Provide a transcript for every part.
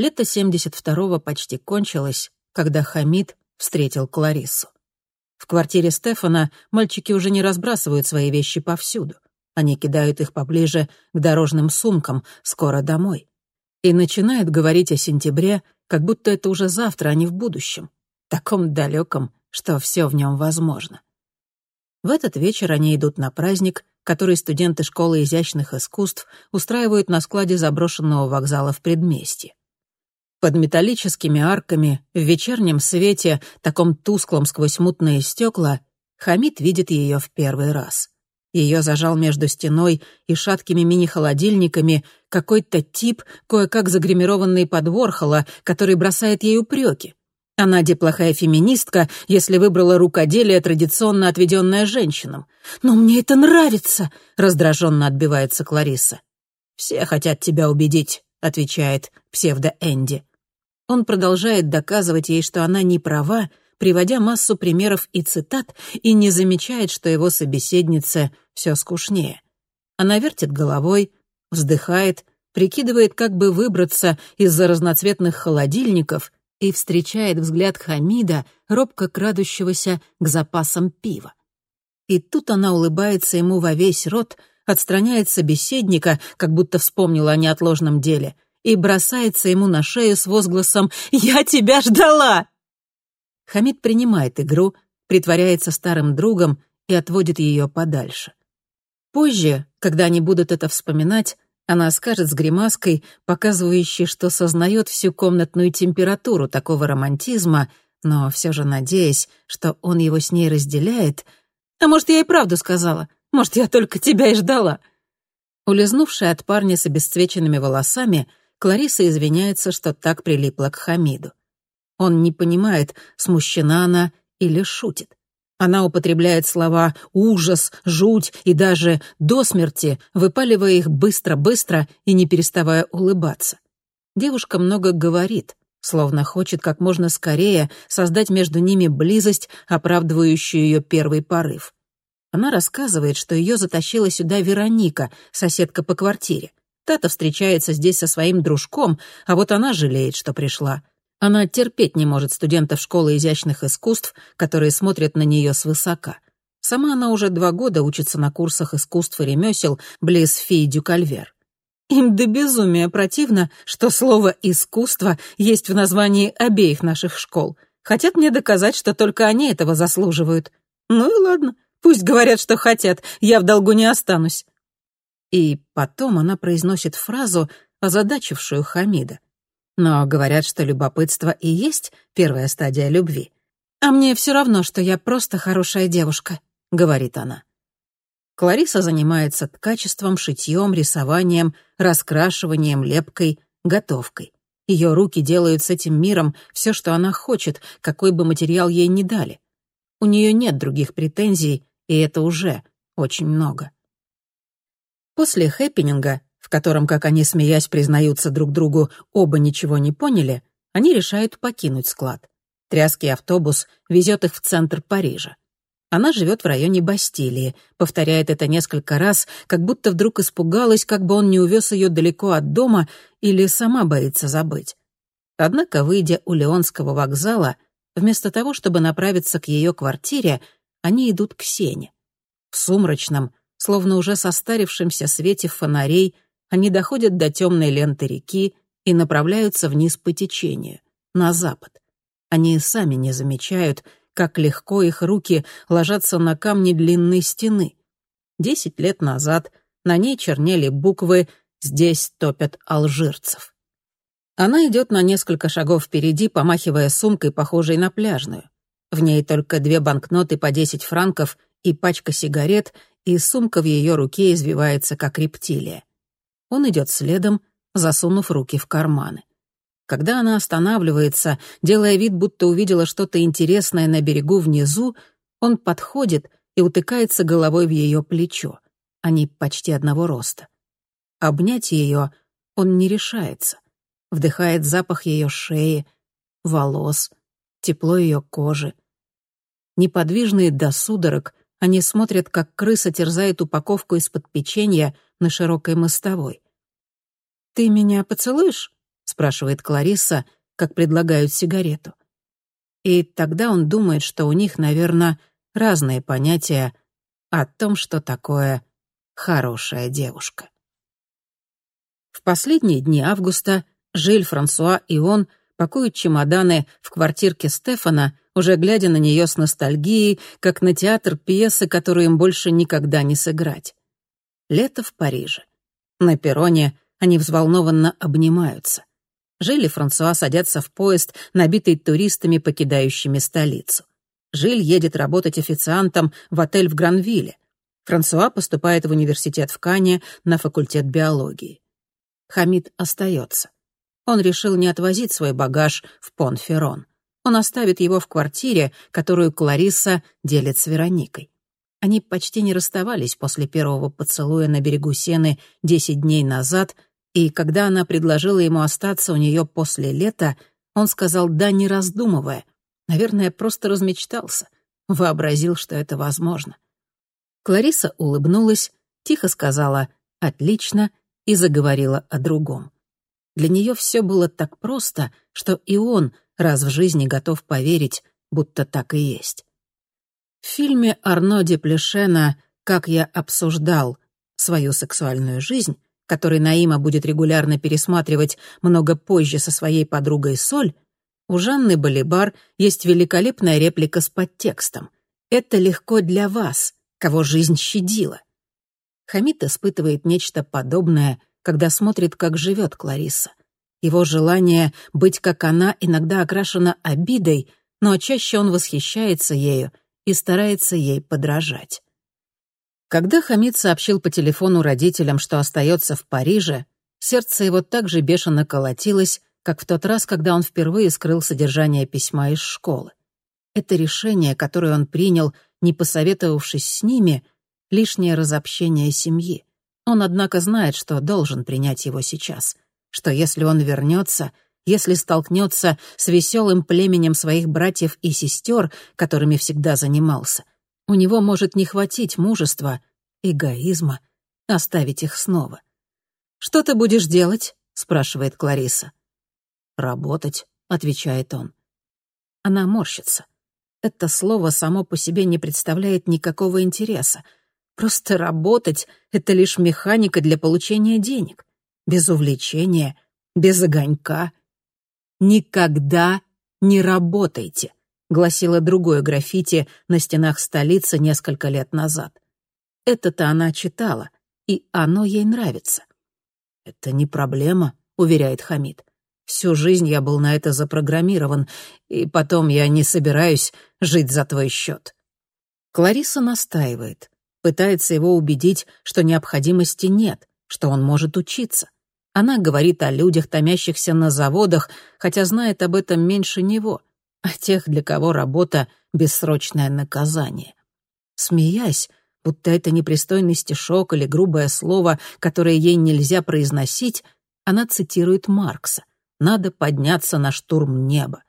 Лето 72-го почти кончилось, когда Хамид встретил Клариссу. В квартире Стефана мальчики уже не разбрасывают свои вещи повсюду. Они кидают их поближе к дорожным сумкам, скоро домой. И начинают говорить о сентябре, как будто это уже завтра, а не в будущем. Таком далеком, что все в нем возможно. В этот вечер они идут на праздник, который студенты школы изящных искусств устраивают на складе заброшенного вокзала в предместье. Под металлическими арками, в вечернем свете, таком тусклом сквозь мутные стекла, Хамид видит ее в первый раз. Ее зажал между стеной и шаткими мини-холодильниками какой-то тип, кое-как загримированный под Ворхола, который бросает ей упреки. Она плохая феминистка, если выбрала рукоделие, традиционно отведенное женщинам. «Но мне это нравится!» — раздраженно отбивается Клариса. «Все хотят тебя убедить», — отвечает псевдо-Энди. Он продолжает доказывать ей, что она не права, приводя массу примеров и цитат, и не замечает, что его собеседнице все скучнее. Она вертит головой, вздыхает, прикидывает, как бы выбраться из-за разноцветных холодильников и встречает взгляд Хамида, робко крадущегося к запасам пива. И тут она улыбается ему во весь рот, отстраняет собеседника, как будто вспомнила о неотложном деле — и бросается ему на шею с возгласом «Я тебя ждала!». Хамид принимает игру, притворяется старым другом и отводит ее подальше. Позже, когда они будут это вспоминать, она скажет с гримаской, показывающей, что сознает всю комнатную температуру такого романтизма, но все же надеясь, что он его с ней разделяет. «А может, я и правду сказала? Может, я только тебя и ждала?» Улизнувшая от парня с обесцвеченными волосами — Клариса извиняется, что так прилипла к Хамиду. Он не понимает, смущена она или шутит. Она употребляет слова «ужас», «жуть» и даже «до смерти», выпаливая их быстро-быстро и не переставая улыбаться. Девушка много говорит, словно хочет как можно скорее создать между ними близость, оправдывающую ее первый порыв. Она рассказывает, что ее затащила сюда Вероника, соседка по квартире. Тата встречается здесь со своим дружком, а вот она жалеет, что пришла. Она терпеть не может студентов школы изящных искусств, которые смотрят на нее свысока. Сама она уже два года учится на курсах искусств и ремесел близ Фи Дюкальвер. Им до безумия противно, что слово «искусство» есть в названии обеих наших школ. Хотят мне доказать, что только они этого заслуживают. Ну и ладно, пусть говорят, что хотят, я в долгу не останусь. И потом она произносит фразу, озадачившую Хамида. Но говорят, что любопытство и есть первая стадия любви. «А мне все равно, что я просто хорошая девушка», — говорит она. Клариса занимается ткачеством, шитьем, рисованием, раскрашиванием, лепкой, готовкой. Ее руки делают с этим миром все, что она хочет, какой бы материал ей ни дали. У нее нет других претензий, и это уже очень много. После хэппининга, в котором, как они смеясь признаются друг другу, оба ничего не поняли, они решают покинуть склад. Тряский автобус везет их в центр Парижа. Она живет в районе Бастилии, повторяет это несколько раз, как будто вдруг испугалась, как бы он не увез ее далеко от дома или сама боится забыть. Однако, выйдя у Леонского вокзала, вместо того, чтобы направиться к ее квартире, они идут к Сене. В сумрачном, словно уже состарившемся свете фонарей, они доходят до темной ленты реки и направляются вниз по течению, на запад. Они сами не замечают, как легко их руки ложатся на камни длинной стены. Десять лет назад на ней чернели буквы «Здесь топят алжирцев». Она идет на несколько шагов впереди, помахивая сумкой, похожей на пляжную. В ней только две банкноты по 10 франков и пачка сигарет — и сумка в ее руке извивается, как рептилия. Он идет следом, засунув руки в карманы. Когда она останавливается, делая вид, будто увидела что-то интересное на берегу внизу, он подходит и утыкается головой в ее плечо. Они почти одного роста. Обнять ее он не решается. Вдыхает запах ее шеи, волос, тепло ее кожи. Неподвижные до судорог, они смотрят, как крыса терзает упаковку из-под печенья на широкой мостовой. «Ты меня поцелуешь?» — спрашивает Кларисса, как предлагают сигарету. И тогда он думает, что у них, наверное, разные понятия о том, что такое хорошая девушка. В последние дни августа Жиль, Франсуа и он пакуют чемоданы в квартирке Стефана, уже глядя на нее с ностальгией, как на театр пьесы, которую им больше никогда не сыграть. Лето в Париже. На перроне они взволнованно обнимаются. Жиль и Франсуа садятся в поезд, набитый туристами, покидающими столицу. Жиль едет работать официантом в отель в Гранвилле. Франсуа поступает в университет в Кане на факультет биологии. Хамид остается. Он решил не отвозить свой багаж в Понферрон. Он оставит его в квартире, которую Кларисса делит с Вероникой. Они почти не расставались после первого поцелуя на берегу Сены десять дней назад, и когда она предложила ему остаться у нее после лета, он сказал «да», не раздумывая. Наверное, просто размечтался, вообразил, что это возможно. Клариса улыбнулась, тихо сказала «отлично» и заговорила о другом. Для нее все было так просто, что и он раз в жизни готов поверить, будто так и есть. В фильме Арно де «Как я обсуждал свою сексуальную жизнь», который Наима будет регулярно пересматривать много позже со своей подругой Соль, у Жанны Балибар есть великолепная реплика с подтекстом. «Это легко для вас, кого жизнь щадила». Хамид испытывает нечто подобное, когда смотрит, как живет Клариса. Его желание быть как она иногда окрашено обидой, но чаще он восхищается ею и старается ей подражать. Когда Хамид сообщил по телефону родителям, что остается в Париже, сердце его так же бешено колотилось, как в тот раз, когда он впервые скрыл содержание письма из школы. Это решение, которое он принял, не посоветовавшись с ними, лишнее разобщение семьи. Он, однако, знает, что должен принять его сейчас — что если он вернется, если столкнется с веселым племенем своих братьев и сестер, которыми всегда занимался, у него может не хватить мужества, эгоизма, оставить их снова. «Что ты будешь делать?» — спрашивает Клариса. «Работать», — отвечает он. Она морщится. Это слово само по себе не представляет никакого интереса. Просто работать — это лишь механика для получения денег без увлечения, без огонька. «Никогда не работайте», — гласило другое граффити на стенах столицы несколько лет назад. Это-то она читала, и оно ей нравится. «Это не проблема», — уверяет Хамид. «Всю жизнь я был на это запрограммирован, и потом я не собираюсь жить за твой счет». Клариса настаивает, пытается его убедить, что необходимости нет, что он может учиться. Она говорит о людях, томящихся на заводах, хотя знает об этом меньше него, о тех, для кого работа — бессрочное наказание. Смеясь, будто это непристойный стишок или грубое слово, которое ей нельзя произносить, она цитирует Маркса «Надо подняться на штурм неба».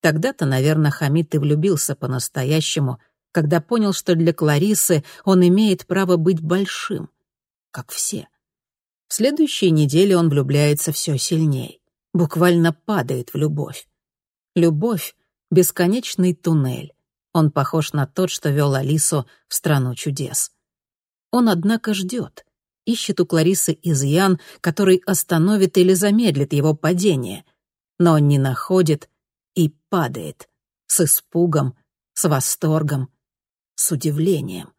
Тогда-то, наверное, Хамид и влюбился по-настоящему, когда понял, что для Кларисы он имеет право быть большим, как все. В следующие недели он влюбляется все сильнее, буквально падает в любовь. Любовь — бесконечный туннель. Он похож на тот, что вел Алису в «Страну чудес». Он, однако, ждет, ищет у Кларисы изъян, который остановит или замедлит его падение, но он не находит и падает с испугом, с восторгом, с удивлением.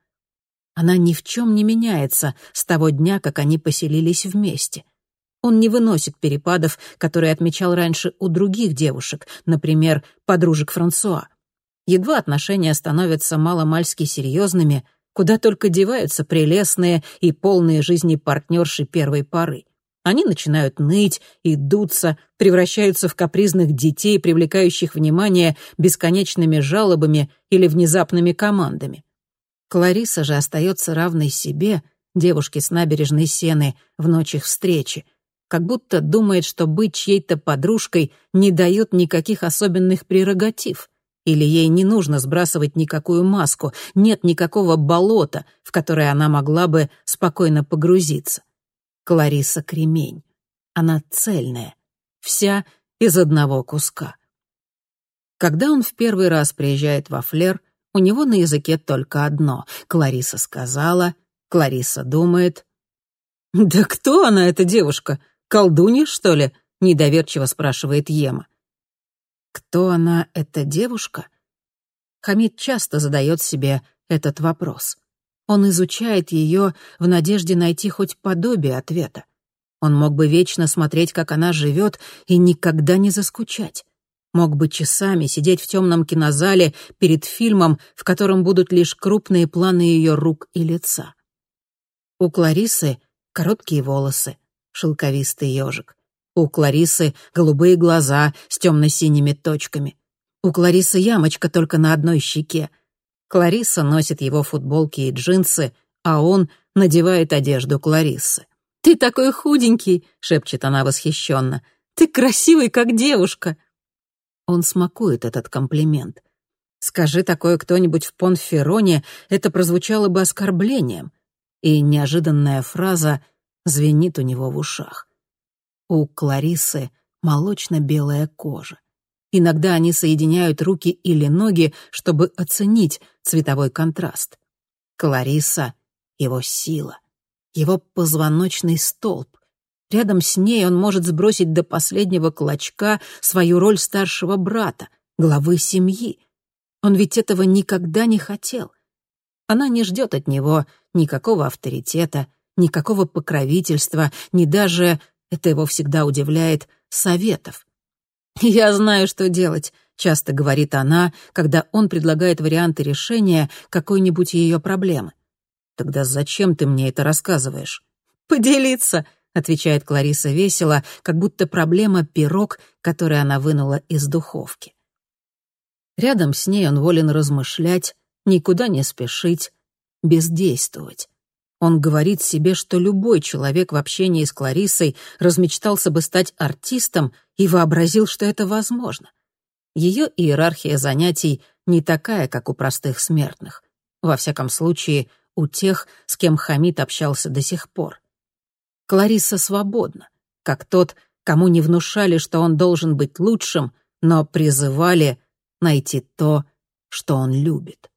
Она ни в чем не меняется с того дня, как они поселились вместе. Он не выносит перепадов, которые отмечал раньше у других девушек, например, подружек Франсуа. Едва отношения становятся маломальски серьезными, куда только деваются прелестные и полные жизни партнерши первой поры. Они начинают ныть и дуться, превращаются в капризных детей, привлекающих внимание бесконечными жалобами или внезапными командами. Клариса же остается равной себе, девушке с набережной Сены, в ночь их встречи, как будто думает, что быть чьей-то подружкой не дает никаких особенных прерогатив, или ей не нужно сбрасывать никакую маску, нет никакого болота, в которое она могла бы спокойно погрузиться. Клариса — кремень. Она цельная, вся из одного куска. Когда он в первый раз приезжает во Флер, у него на языке только одно. Клариса сказала, Клариса думает. «Да кто она, эта девушка? Колдунья, что ли?» — недоверчиво спрашивает Ема. Кто она, эта девушка? Хамид часто задает себе этот вопрос. Он изучает ее в надежде найти хоть подобие ответа. Он мог бы вечно смотреть, как она живет, и никогда не заскучать. Мог бы часами сидеть в темном кинозале перед фильмом, в котором будут лишь крупные планы ее рук и лица. У Кларисы короткие волосы, шелковистый ежик. У Кларисы голубые глаза с темно-синими точками. У Кларисы ямочка только на одной щеке. Клариса носит его футболки и джинсы, а он надевает одежду Кларисы. «Ты такой худенький!» — шепчет она восхищенно. «Ты красивый, как девушка!» Он смакует этот комплимент. Скажи такое кто-нибудь в Понфероне, это прозвучало бы оскорблением. И неожиданная фраза звенит у него в ушах. У Кларисы молочно-белая кожа. Иногда они соединяют руки или ноги, чтобы оценить цветовой контраст. Клариса — его сила, его позвоночный столб. Рядом с ней он может сбросить до последнего клочка свою роль старшего брата, главы семьи. Он ведь этого никогда не хотел. Она не ждет от него никакого авторитета, никакого покровительства, ни даже это его всегда удивляет, советов. «Я знаю, что делать», — часто говорит она, когда он предлагает варианты решения какой-нибудь ее проблемы. «Тогда зачем ты мне это рассказываешь?» «Поделиться», — отвечает Клариса весело, как будто проблема — пирог, который она вынула из духовки. Рядом с ней он волен размышлять, никуда не спешить, бездействовать. Он говорит себе, что любой человек в общении с Кларисой размечтался бы стать артистом и вообразил, что это возможно. Ее иерархия занятий не такая, как у простых смертных. Во всяком случае, у тех, с кем Хамид общался до сих пор. Клариса свободна, как тот, кому не внушали, что он должен быть лучшим, но призывали найти то, что он любит.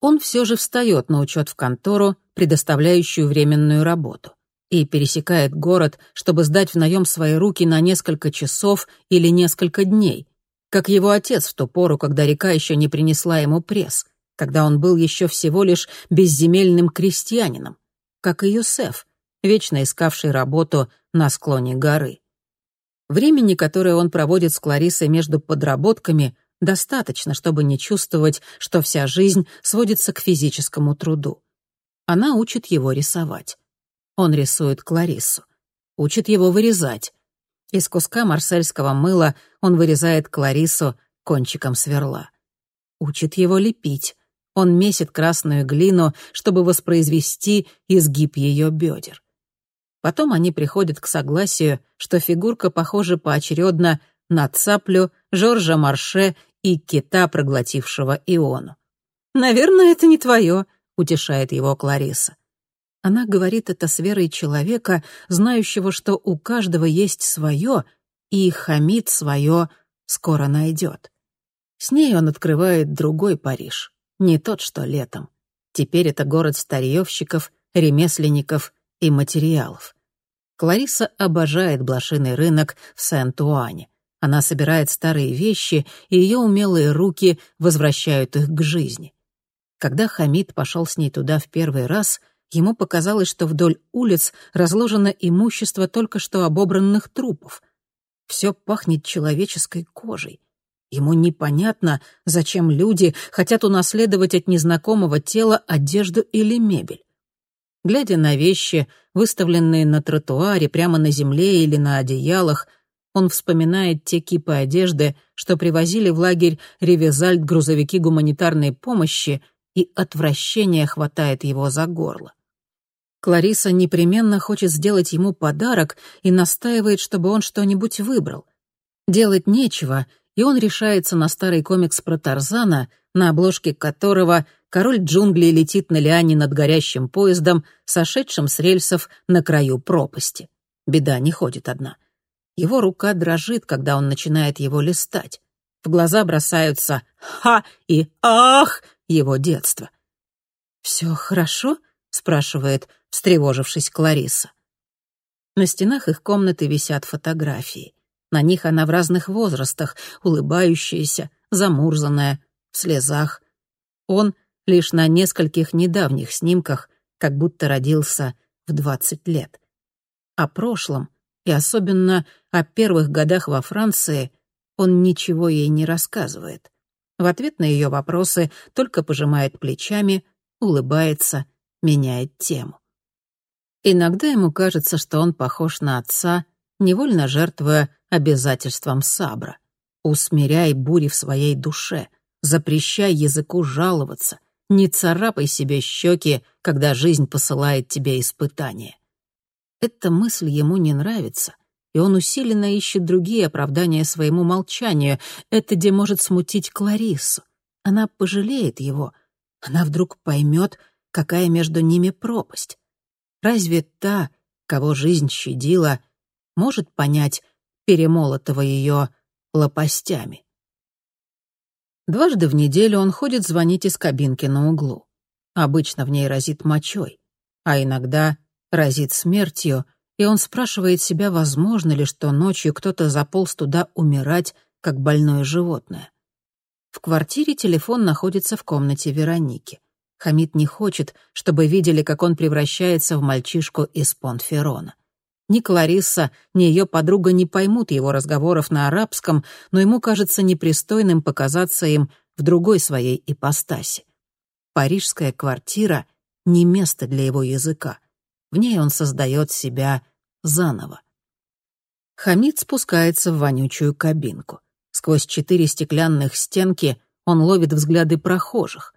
Он все же встает на учет в контору, предоставляющую временную работу, и пересекает город, чтобы сдать в наем свои руки на несколько часов или несколько дней, как его отец в ту пору, когда река еще не принесла ему пресс, когда он был еще всего лишь безземельным крестьянином, как и Юсеф, вечно искавший работу на склоне горы. Времени, которое он проводит с Кларисой между подработками, достаточно, чтобы не чувствовать, что вся жизнь сводится к физическому труду. Она учит его рисовать. Он рисует Клариссу. Учит его вырезать. Из куска марсельского мыла он вырезает Клариссу кончиком сверла. Учит его лепить. Он месит красную глину, чтобы воспроизвести изгиб ее бедер. Потом они приходят к согласию, что фигурка похожа поочередно на цаплю, Жоржа Марше и кита, проглотившего Иону. «Наверное, это не твое», утешает его Клариса. Она говорит это с верой человека, знающего, что у каждого есть свое, и Хамид свое скоро найдет. С ней он открывает другой Париж, не тот, что летом. Теперь это город старьевщиков, ремесленников и материалов. Клариса обожает блошиный рынок в Сент-Уане. Она собирает старые вещи, и ее умелые руки возвращают их к жизни. Когда Хамид пошел с ней туда в первый раз, ему показалось, что вдоль улиц разложено имущество только что обобранных трупов. Все пахнет человеческой кожей. Ему непонятно, зачем люди хотят унаследовать от незнакомого тела одежду или мебель. Глядя на вещи, выставленные на тротуаре, прямо на земле или на одеялах, он вспоминает те кипы одежды, что привозили в лагерь Ревизальд грузовики гуманитарной помощи и отвращение хватает его за горло. Клариса непременно хочет сделать ему подарок и настаивает, чтобы он что-нибудь выбрал. Делать нечего, и он решается на старый комикс про Тарзана, на обложке которого король джунглей летит на лиане над горящим поездом, сошедшим с рельсов на краю пропасти. Беда не ходит одна. Его рука дрожит, когда он начинает его листать. В глаза бросаются «ха» и «ах» его детства. «Все хорошо?» — спрашивает, встревожившись Клариса. На стенах их комнаты висят фотографии. На них она в разных возрастах, улыбающаяся, замурзанная, в слезах. Он лишь на нескольких недавних снимках, как будто родился в двадцать лет. О прошлом и особенно о первых годах во Франции он ничего ей не рассказывает. В ответ на ее вопросы только пожимает плечами, улыбается, меняет тему. Иногда ему кажется, что он похож на отца, невольно жертвуя обязательствам Сабра. Усмиряй бури в своей душе, запрещай языку жаловаться, не царапай себе щеки, когда жизнь посылает тебе испытания. Эта мысль ему не нравится, и он усиленно ищет другие оправдания своему молчанию. Это где может смутить Клариссу. Она пожалеет его. Она вдруг поймет, какая между ними пропасть. Разве та, кого жизнь щадила, может понять перемолотого ее лопастями? Дважды в неделю он ходит звонить из кабинки на углу. Обычно в ней разит мочой, а иногда разит смертью, и он спрашивает себя, возможно ли, что ночью кто-то заполз туда умирать, как больное животное. В квартире телефон находится в комнате Вероники. Хамид не хочет, чтобы видели, как он превращается в мальчишку из Понферона. Ни Кларисса, ни ее подруга не поймут его разговоров на арабском, но ему кажется непристойным показаться им в другой своей ипостаси. Парижская квартира — не место для его языка. В ней он создает себя заново. Хамид спускается в вонючую кабинку. Сквозь четыре стеклянных стенки он ловит взгляды прохожих.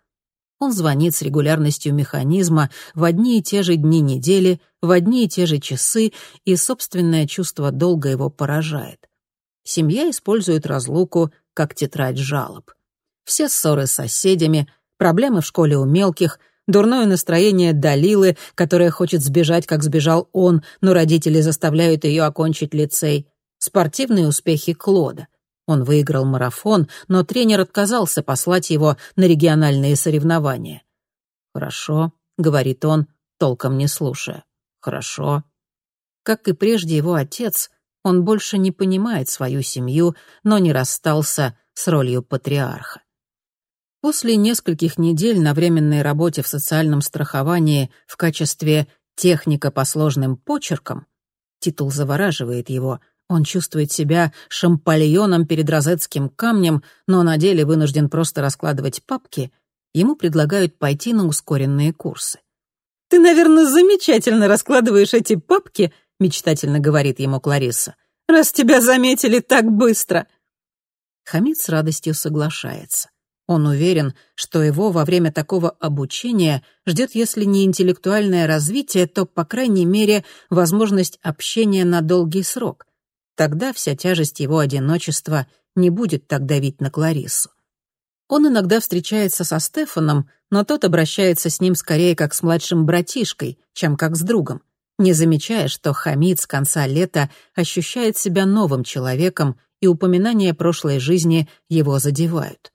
Он звонит с регулярностью механизма в одни и те же дни недели, в одни и те же часы, и собственное чувство долга его поражает. Семья использует разлуку как тетрадь жалоб. Все ссоры с соседями, проблемы в школе у мелких, дурное настроение Далилы, которая хочет сбежать, как сбежал он, но родители заставляют ее окончить лицей, спортивные успехи Клода — он выиграл марафон, но тренер отказался послать его на региональные соревнования. «Хорошо», — говорит он, толком не слушая. «Хорошо». Как и прежде его отец, он больше не понимает свою семью, но не расстался с ролью патриарха. После нескольких недель на временной работе в социальном страховании в качестве техника по сложным почеркам, титул завораживает его — он чувствует себя шампальоном перед розетским камнем, но на деле вынужден просто раскладывать папки. Ему предлагают пойти на ускоренные курсы. «Ты, наверное, замечательно раскладываешь эти папки», — мечтательно говорит ему Клариса. «Раз тебя заметили так быстро». Хамид с радостью соглашается. Он уверен, что его во время такого обучения ждет, если не интеллектуальное развитие, то, по крайней мере, возможность общения на долгий срок. Тогда вся тяжесть его одиночества не будет так давить на Клариссу. Он иногда встречается со Стефаном, но тот обращается с ним скорее как с младшим братишкой, чем как с другом, не замечая, что Хамид с конца лета ощущает себя новым человеком, и упоминания прошлой жизни его задевают.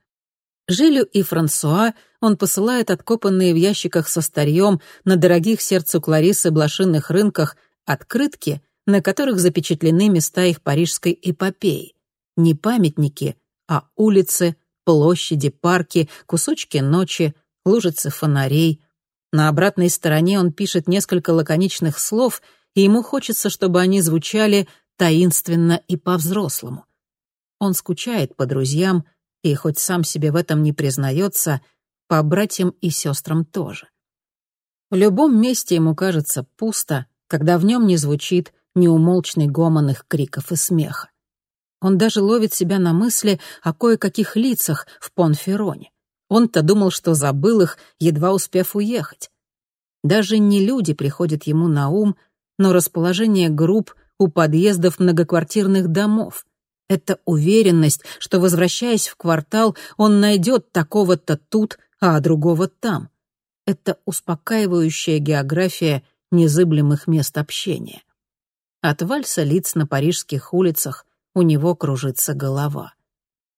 Жилю и Франсуа он посылает откопанные в ящиках со старьем на дорогих сердцу Кларисы блошинных рынках открытки, на которых запечатлены места их парижской эпопеи. Не памятники, а улицы, площади, парки, кусочки ночи, лужицы фонарей. На обратной стороне он пишет несколько лаконичных слов, и ему хочется, чтобы они звучали таинственно и по-взрослому. Он скучает по друзьям, и хоть сам себе в этом не признается, по братьям и сестрам тоже. В любом месте ему кажется пусто, когда в нем не звучит неумолчный гомон их криков и смеха. Он даже ловит себя на мысли о кое-каких лицах в Понфероне. Он-то думал, что забыл их, едва успев уехать. Даже не люди приходят ему на ум, но расположение групп у подъездов многоквартирных домов. Это уверенность, что, возвращаясь в квартал, он найдет такого-то тут, а другого там. Это успокаивающая география незыблемых мест общения. От вальса лиц на парижских улицах у него кружится голова.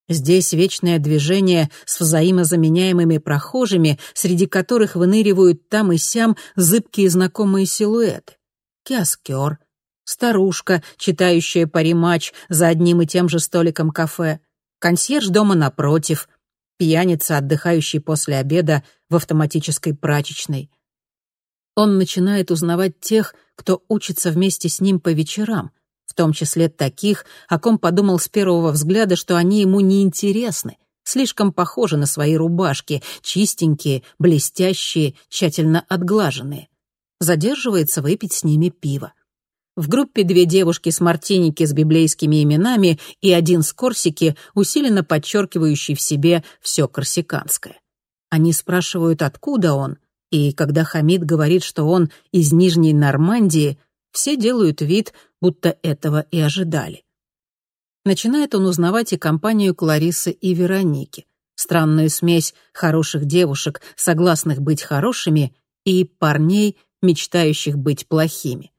Здесь вечное движение с взаимозаменяемыми прохожими, среди которых выныривают там и сям зыбкие знакомые силуэты. Киоскер, старушка, читающая пари-матч за одним и тем же столиком кафе, консьерж дома напротив, пьяница, отдыхающий после обеда в автоматической прачечной. Он начинает узнавать тех, кто учится вместе с ним по вечерам, в том числе таких, о ком подумал с первого взгляда, что они ему не интересны, слишком похожи на свои рубашки, чистенькие, блестящие, тщательно отглаженные. Задерживается выпить с ними пиво. В группе две девушки с мартиники с библейскими именами и один с Корсики, усиленно подчеркивающий в себе все корсиканское. Они спрашивают, откуда он, и когда Хамид говорит, что он из Нижней Нормандии, все делают вид, будто этого и ожидали. Начинает он узнавать и компанию Кларисы и Вероники, странную смесь хороших девушек, согласных быть хорошими, и парней, мечтающих быть плохими.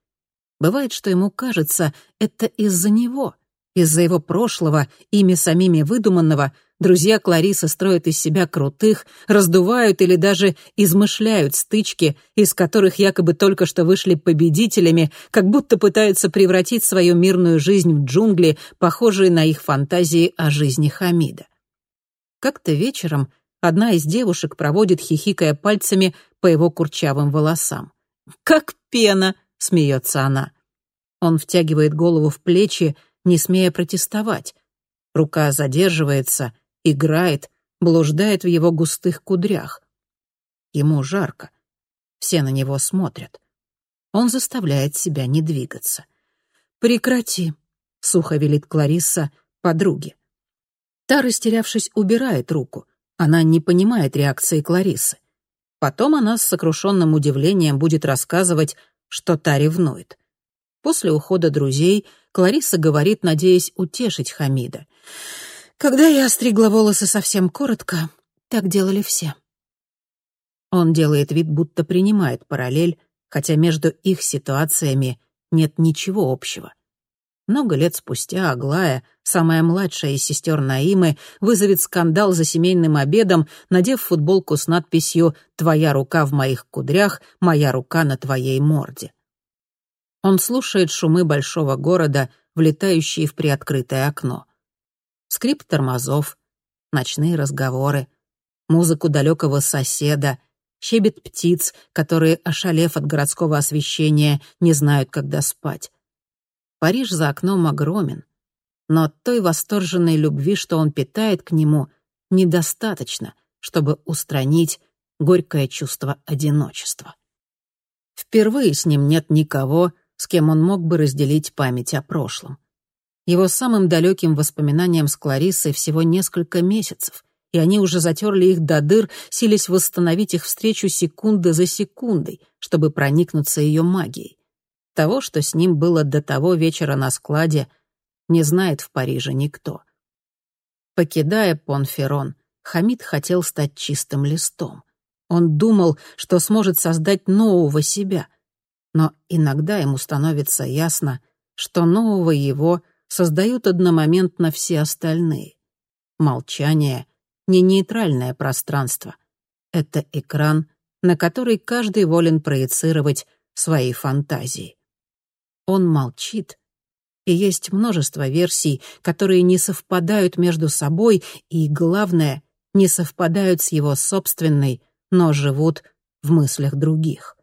Бывает, что ему кажется, это из-за него, из-за его прошлого, ими самими выдуманного, друзья Кларисы строят из себя крутых, раздувают или даже измышляют стычки, из которых якобы только что вышли победителями, как будто пытаются превратить свою мирную жизнь в джунгли, похожие на их фантазии о жизни Хамида. Как-то вечером одна из девушек проводит, хихикая пальцами, по его курчавым волосам. «Как пена!» — смеется она. Он втягивает голову в плечи, не смея протестовать. Рука задерживается, играет, блуждает в его густых кудрях. Ему жарко. Все на него смотрят. Он заставляет себя не двигаться. «Прекрати», — сухо велит Кларисса подруге. Та, растерявшись, убирает руку. Она не понимает реакции Кларисы. Потом она с сокрушенным удивлением будет рассказывать, что та ревнует. После ухода друзей Клариса говорит, надеясь утешить Хамида. «Когда я остригла волосы совсем коротко, так делали все». Он делает вид, будто принимает параллель, хотя между их ситуациями нет ничего общего. Много лет спустя Аглая, самая младшая из сестер Наимы, вызовет скандал за семейным обедом, надев футболку с надписью «Твоя рука в моих кудрях, моя рука на твоей морде». Он слушает шумы большого города, влетающие в приоткрытое окно. Скрип тормозов, ночные разговоры, музыку далекого соседа, щебет птиц, которые, ошалев от городского освещения, не знают, когда спать. Париж за окном огромен, но той восторженной любви, что он питает к нему, недостаточно, чтобы устранить горькое чувство одиночества. Впервые с ним нет никого, с кем он мог бы разделить память о прошлом. Его самым далеким воспоминаниям с Клариссой всего несколько месяцев, и они уже затерли их до дыр, сились восстановить их встречу секунды за секундой, чтобы проникнуться ее магией. Того, что с ним было до того вечера на складе, не знает в Париже никто. Покидая Понферон, Хамид хотел стать чистым листом. Он думал, что сможет создать нового себя — но иногда ему становится ясно, что нового его создают одномоментно все остальные. Молчание — не нейтральное пространство. Это экран, на который каждый волен проецировать свои фантазии. Он молчит, и есть множество версий, которые не совпадают между собой и, главное, не совпадают с его собственной, но живут в мыслях других.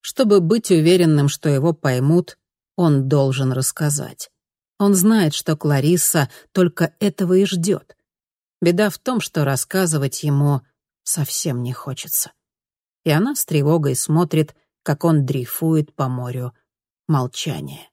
Чтобы быть уверенным, что его поймут, он должен рассказать. Он знает, что Кларисса только этого и ждет. Беда в том, что рассказывать ему совсем не хочется. И она с тревогой смотрит, как он дрейфует по морю молчания.